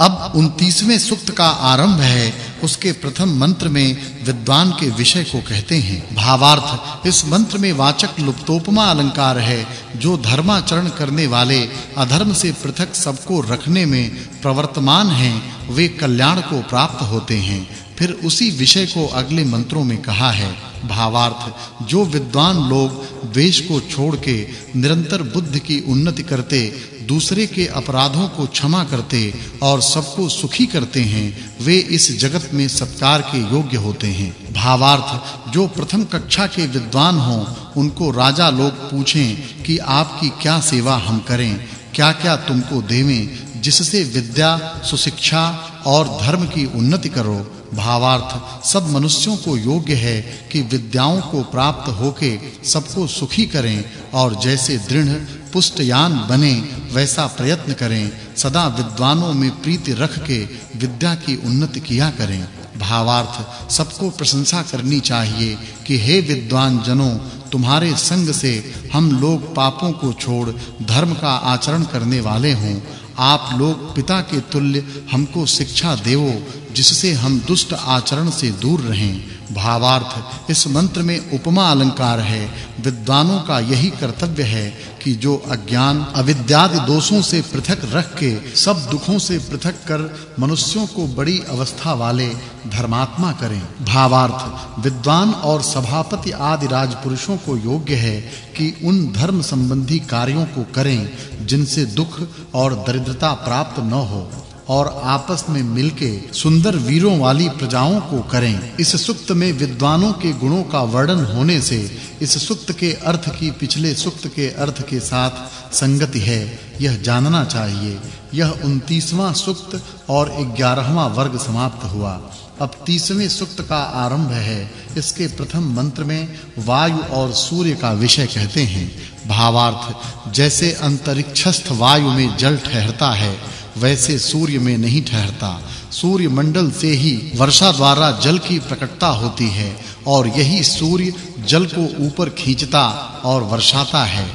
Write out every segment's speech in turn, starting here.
अब 29वें सूक्त का आरंभ है, उसके प्रथम मंत्र में विद्वान के विषय को कहते हैं। भावार्थ, इस मंत्र में वाचक् लुप्तोपमा अलंकार है, जो धर्माचरण करने वाले, अधर्म से पृथक सबको रखने में प्रवर्तमान हैं, वे कल्याण को प्राप्त होते हैं। फिर उसी विषय को अगले मंत्रों में कहा है। भावार्थ, जो विद्वान लोग द्वेष को छोड़ के निरंतर बुद्धि की उन्नति करते दूसरे के अपराधों को क्षमा करते और सबको सुखी करते हैं, वे इस जगत में सत्कार के योग्य होते हैं। भावार्थ, जो प्रथम कक्षा के विद्वान हों, उनको राजा लोग पूछें कि आपकी क्या सेवा हम करें, क्या-क्या तुमको देवें, जिससे विद्या, सुशिक्षा और धर्म की उन्नति करो। भावार्थ, सब मनुष्यों को योग्य है कि विद्याओं को प्राप्त होके सबको सुखी करें और जैसे दृढ़ पुष्टयान बने, वैसा प्रयत्न करें। सदा विद्वानों में प्रीति रख के विद्या की उन्नति किया करें। भावार्थ, सबको प्रशंसा करनी चाहिए कि हे विद्वान जनों, तुम्हारे संग से हम लोग पापों को छोड़ धर्म का आचरण करने वाले हों। आप लोग पिता के तुल्य हमको शिक्षा देवो, जिससे हम दुष्ट आचरण से दूर रहें। भावार्थ। इस मंत्र में उपमा अलंकार है। विद्वानों का यही कर्तव्य है कि जो अज्ञान, अविद्यादि दोषों से पृथक रख के, सब दुखों से पृथक कर मनुष्यों को बड़ी अवस्था वाले धर्मात्मा करें। भावार्थ। विद्वान और सभापति आदि राजपुरुषों को योग्य है कि उन धर्म संबंधी कार्यों को करें जिनसे दुख और दरिद्रता प्राप्त न हो। और आपस में मिलके सुंदर वीरों वाली प्रजाओं को करें। इस सुक्त में विद्वानों के गुणों का वर्णन होने से इस सुक्त के अर्थ की पिछले सुक्त के अर्थ के साथ संगति है। यह जानना चाहिए, यह 29वां सुक्त और 11वां वर्ग समाप्त हुआ। अब 30वें सुक्त का आरंभ है। इसके प्रथम मंत्र में वायु और सूर्य का विषय कहते हैं। भावार्थ, जैसे अंतरिक्षस्थ वायु में जल ठहरता है वैसे सूर्य में नहीं ठहरता। सूर्य मंडल से ही वर्षा द्वारा जल की प्रकटता होती है और यही सूर्य जल को ऊपर खींचता और वर्षाता है।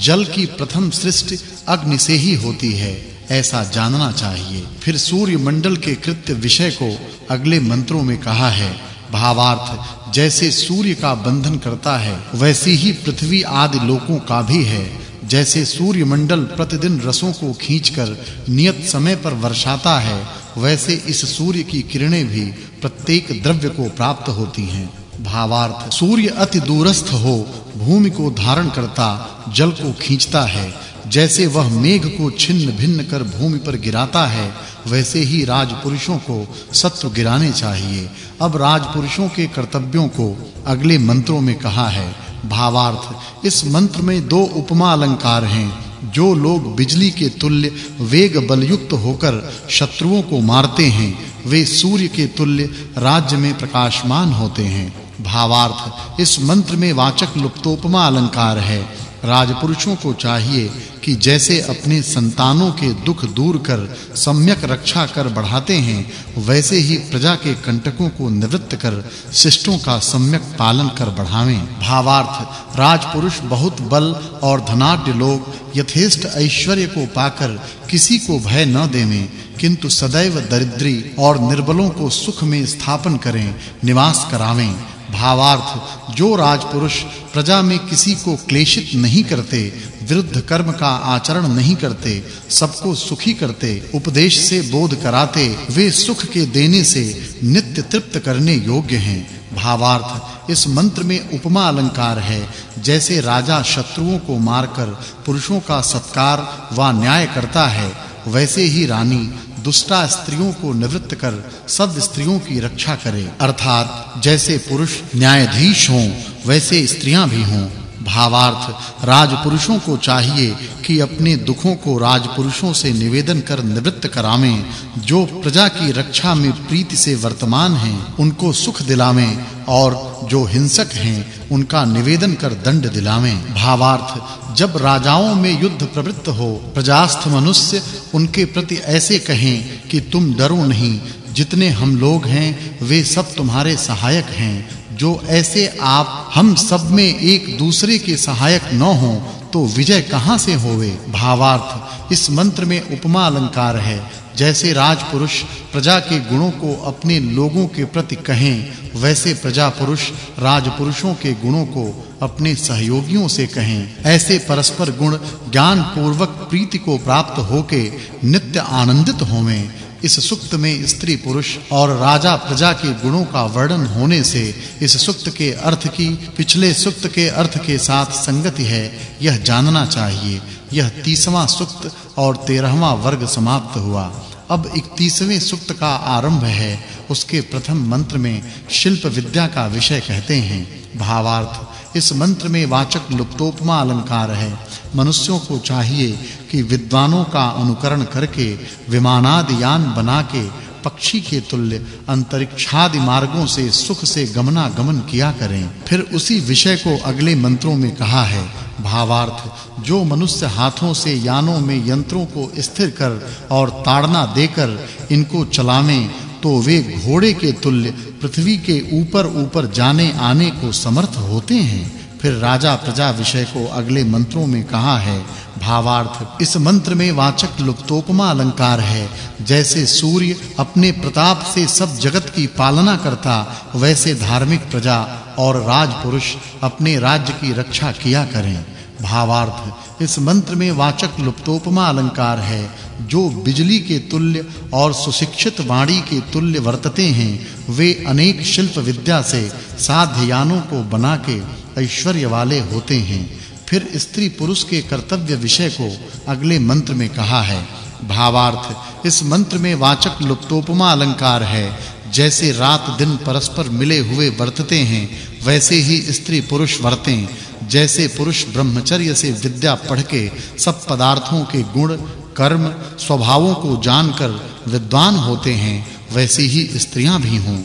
जल की प्रथम सृष्टि अग्नि से ही होती है, ऐसा जानना चाहिए। फिर सूर्य मंडल के कृत्य विषय को अगले मंत्रों में कहा है। भावार्थ, जैसे सूर्य का बंधन करता है, वैसे ही पृथ्वी आदि लोकों का भी है। जैसे सूर्य मंडल प्रतिदिन रसों को खींचकर नियत समय पर वर्षाता है, वैसे इस सूर्य की किरणें भी प्रत्येक द्रव्य को प्राप्त होती हैं। भावार्थ, सूर्य अति दूरस्थ हो, भूमि को धारण करता, जल को खींचता है। जैसे वह मेघ को छिन्न भिन्न कर भूमि पर गिराता है, वैसे ही राजपुरुषों को सत्व गिराने चाहिए। अब राजपुरुषों के कर्तव्यों को अगले मंत्रों में कहा है भावार्थ। इस मंत्र में दो उपमा अलंकार हैं, जो लोग बिजली के तुल्य वेग बलयुक्त होकर शत्रुओं को मारते हैं, वे सूर्य के तुल्य राज्य में प्रकाशमान होते हैं। भावार्थ, इस मंत्र में वाचक् लुप्तोपमा अलंकार है। राजपुरुषों को चाहिए कि जैसे अपने संतानों के दुख दूर कर, सम्यक रक्षा कर बढ़ाते हैं, वैसे ही प्रजा के कंटकों को निवृत्त कर, शिष्टों का सम्यक पालन कर बढ़ावें। भावार्थ, राजपुरुष बहुत बल और धनाढ्य लोग यथेष्ट ऐश्वर्य को पाकर किसी को भय न देवें, किंतु सदैव दरिद्री और निर्बलों को सुख में स्थापन करें, निवास करावें। भावार्थ, जो राजपुरुष प्रजा में किसी को क्लेशित नहीं करते, विरुद्ध कर्म का आचरण नहीं करते, सबको सुखी करते, उपदेश से बोध कराते, वे सुख के देने से नित्य तृप्त करने योग्य हैं। भावार्थ, इस मंत्र में उपमा अलंकार है, जैसे राजा शत्रुओं को मारकर पुरुषों का सत्कार व न्याय करता है, वैसे ही रानी दुष्टा स्त्रियों को निवृत्त कर सब स्त्रियों की रक्षा करे। अर्थात, जैसे पुरुष न्यायाधीश हों, वैसे स्त्रियाँ भी हों। भावार्थ, राजपुरुषों को चाहिए कि अपने दुखों को राजपुरुषों से निवेदन कर निवृत्त करावें। जो प्रजा की रक्षा में प्रीति से वर्तमान हैं, उनको सुख दिलावें और जो हिंसक हैं, उनका निवेदन कर दंड दिलावें। भावार्थ, जब राजाओं में युद्ध प्रवृत्त हो, प्रजास्थ मनुष्य उनके प्रति ऐसे कहें कि तुम डरो नहीं, जितने हम लोग हैं, वे सब तुम्हारे सहायक हैं। जो ऐसे आप, हम सब में एक दूसरे के सहायक न हों तो विजय कहाँ से होवे? भावार्थ, इस मंत्र में उपमा अलंकार है। जैसे राजपुरुष प्रजा के गुणों को अपने लोगों के प्रति कहें, वैसे प्रजा पुरुष राजपुरुषों के गुणों को अपने सहयोगियों से कहें। ऐसे परस्पर गुण ज्ञान पूर्वक प्रीति को प्राप्त होके नित्य आनंदित होवें। इस सुक्त में स्त्री पुरुष और राजा प्रजा के गुणों का वर्णन होने से इस सुक्त के अर्थ की, पिछले सुक्त के अर्थ के साथ संगति है, यह जानना चाहिए। यह 30वां सुक्त और 13वां वर्ग समाप्त हुआ। अब 31वें सुक्त का आरंभ है। उसके प्रथम मंत्र में शिल्प विद्या का विषय कहते हैं। भावार्थ इस मंत्र में वाचक् लुप्तोपमा अलंकार है। मनुष्यों को चाहिए कि विद्वानों का अनुकरण करके विमानादि यान बना के पक्षी के तुल्य अंतरिक्षादि मार्गों से सुख से गमनागमन किया करें। फिर उसी विषय को अगले मंत्रों में कहा है। भावार्थ, जो मनुष्य हाथों से यानों में यंत्रों को स्थिर कर और ताड़ना देकर इनको चलावें तो वे घोड़े के तुल्य पृथ्वी के ऊपर ऊपर जाने आने को समर्थ होते हैं। फिर राजा प्रजा विषय को अगले मंत्रों में कहा है, भावार्थ, इस मंत्र में वाचक् लुप्तोपमा अलंकार है। जैसे सूर्य अपने प्रताप से सब जगत की पालना करता, वैसे धार्मिक प्रजा और राजपुरुष अपने राज्य की रक्षा किया करें। भावार्थ। इस मंत्र में वाचक् लुप्तोपमा अलंकार है, जो बिजली के तुल्य और सुशिक्षित वाणी के तुल्य वर्तते हैं। वे अनेक शिल्प विद्या से साध्ययानों को बना के ऐश्वर्य वाले होते हैं। फिर स्त्री पुरुष के कर्तव्य विषय को अगले मंत्र में कहा है। भावार्थ, इस मंत्र में वाचक् लुप्तोपमा अलंकार है। जैसे रात दिन परस्पर मिले हुए वर्तते हैं, वैसे ही स्त्री पुरुष वर्तें। जैसे पुरुष ब्रह्मचर्य से विद्या पढ़ के सब पदार्थों के गुण, कर्म, स्वभावों को जानकर विद्वान होते हैं, वैसे ही स्त्रियाँ भी हों।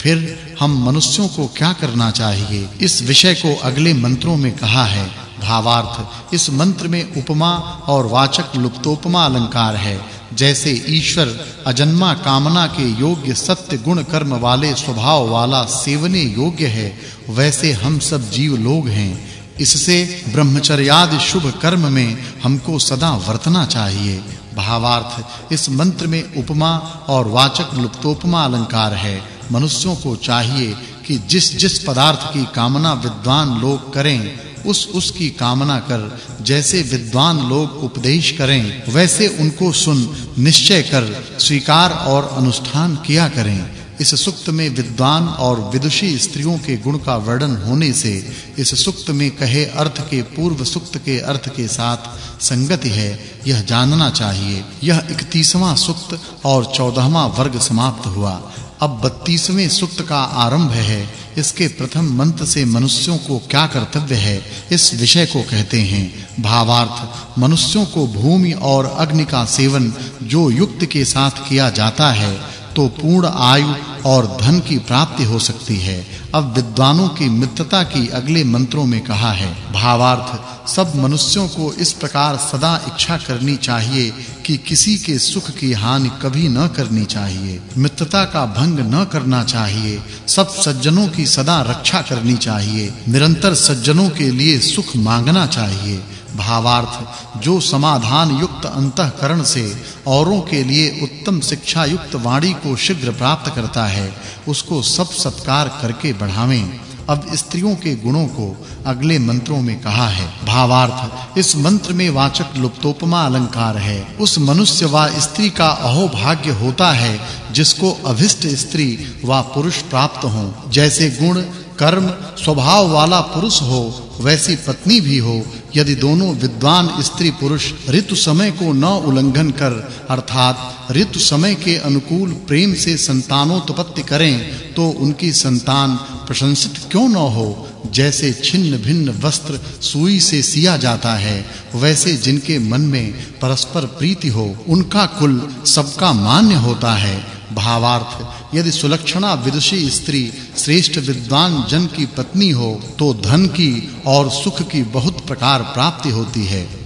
फिर हम मनुष्यों को क्या करना चाहिए? इस विषय को अगले मंत्रों में कहा है। भावार्थ, इस मंत्र में उपमा और वाचक् लुप्तोपमा अलंकार है। जैसे ईश्वर अजन्मा कामना के योग्य सत्य गुण कर्म वाले स्वभाव वाला सेवने योग्य है, वैसे हम सब जीव लोग हैं। इससे ब्रह्मचर्यादि शुभ कर्म में हमको सदा वर्तना चाहिए। भावार्थ, इस मंत्र में उपमा और वाचक् लुप्तोपमा अलंकार है। मनुष्यों को चाहिए कि जिस जिस पदार्थ की कामना विद्वान लोग करें, उस उसकी कामना कर, जैसे विद्वान लोग उपदेश करें, वैसे उनको सुन, निश्चय कर, स्वीकार और अनुष्ठान किया करें। इस सुक्त में विद्वान और विदुषी स्त्रियों के गुण का वर्णन होने से इस सुक्त में कहे अर्थ के पूर्व सुक्त के अर्थ के साथ संगति है, यह जानना चाहिए। यह 31वां सुक्त और 14वां वर्ग समाप्त हुआ। अब 32वें सुक्त का आरंभ है। इसके प्रथम मंत्र से मनुष्यों को क्या कर्तव्य है, इस विषय को कहते हैं। भावार्थ, मनुष्यों को भूमि और अग्नि का सेवन जो युक्त के साथ किया जाता है तो पूर्ण आयु और धन की प्राप्ति हो सकती है। अब विद्वानों की मित्रता की अगले मंत्रों में कहा है, भावार्थ, सब मनुष्यों को इस प्रकार सदा इच्छा करनी चाहिए कि किसी के सुख की हानि कभी न करनी चाहिए। मित्रता का भंग न करना चाहिए। सब सज्जनों की सदा रक्षा करनी चाहिए। निरंतर सज्जनों के लिए सुख मांगना चाहिए। भावार्थ, जो समाधान युक्त अंतःकरण से औरों के लिए उत्तम शिक्षा युक्त वाणी को शीघ्र प्राप्त करता है, उसको सब सत्कार करके बढ़ावें। अब स्त्रियों के गुणों को अगले मंत्रों में कहा है। भावार्थ, इस मंत्र में वाचक् लुप्तोपमा अलंकार है। उस मनुष्य व स्त्री का अहोभाग्य होता है, जिसको अभिष्ट स्त्री व पुरुष प्राप्त हो। जैसे गुण, कर्म, स्वभाव वाला पुरुष हो, वैसी पत्नी भी हो यदि दोनों विद्वान स्त्री पुरुष ऋतु समय को न उल्लंघन कर, अर्थात ऋतु समय के अनुकूल प्रेम से संतानोत्पत्ति करें तो उनकी संतान प्रशंसित क्यों न हो? जैसे छिन्न भिन्न वस्त्र सुई से सिया जाता है, वैसे जिनके मन में परस्पर प्रीति हो, उनका कुल सबका मान्य होता है। भावार्थ यदि सुलक्षणा विदुषी स्त्री श्रेष्ठ विद्वान जन की पत्नी हो तो धन की और सुख की बहुत प्रकार प्राप्ति होती है।